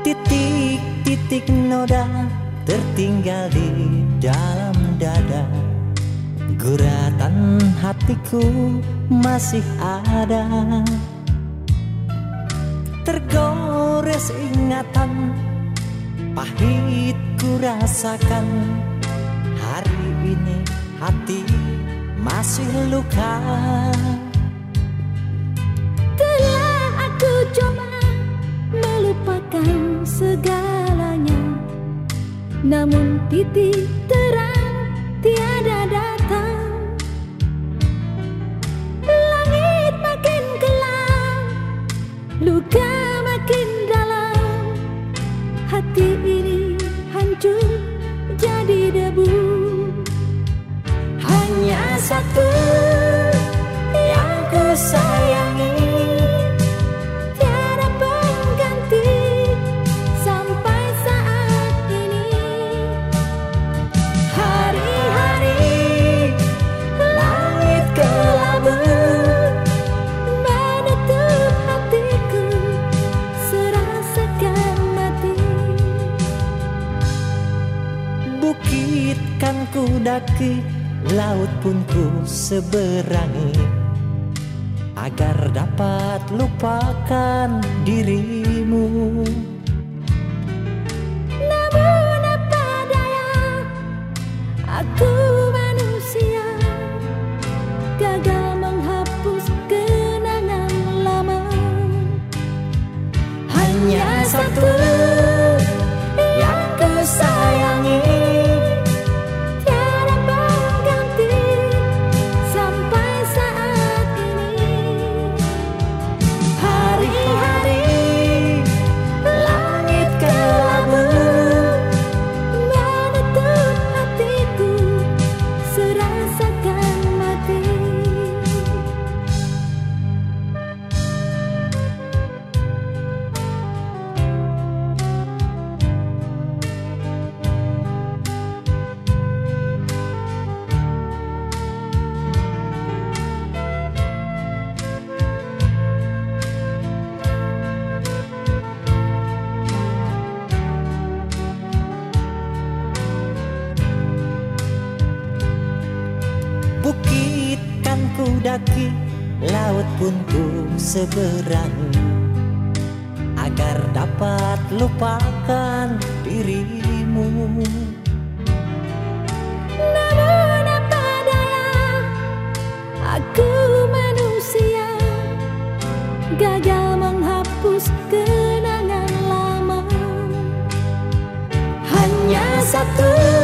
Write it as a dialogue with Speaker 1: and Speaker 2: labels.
Speaker 1: titik noda tertinggal di dalam dada. Guratan hatiku masih ada. Tergores ingatan Pahit ku rasakan Hari ini hati masih luka
Speaker 2: Namun titik terang tiada datang. Langit makin gelap Luka makin dalam. Hati ini hancur jadi debu.
Speaker 1: Hanya satu Bukit kan ku daki Laut pun ku seberangi. Agar dapat lupakan dirimu.
Speaker 2: Namun apa daya? Aku manusia. Gagal menghapus kenangan lama.
Speaker 1: Hanya satu daki Laut pun ku seberangi Agar dapat lupakan dirimu.
Speaker 2: Namun apa daya? Aku manusia. Gagal menghapus kenangan lama.
Speaker 1: Hanya satu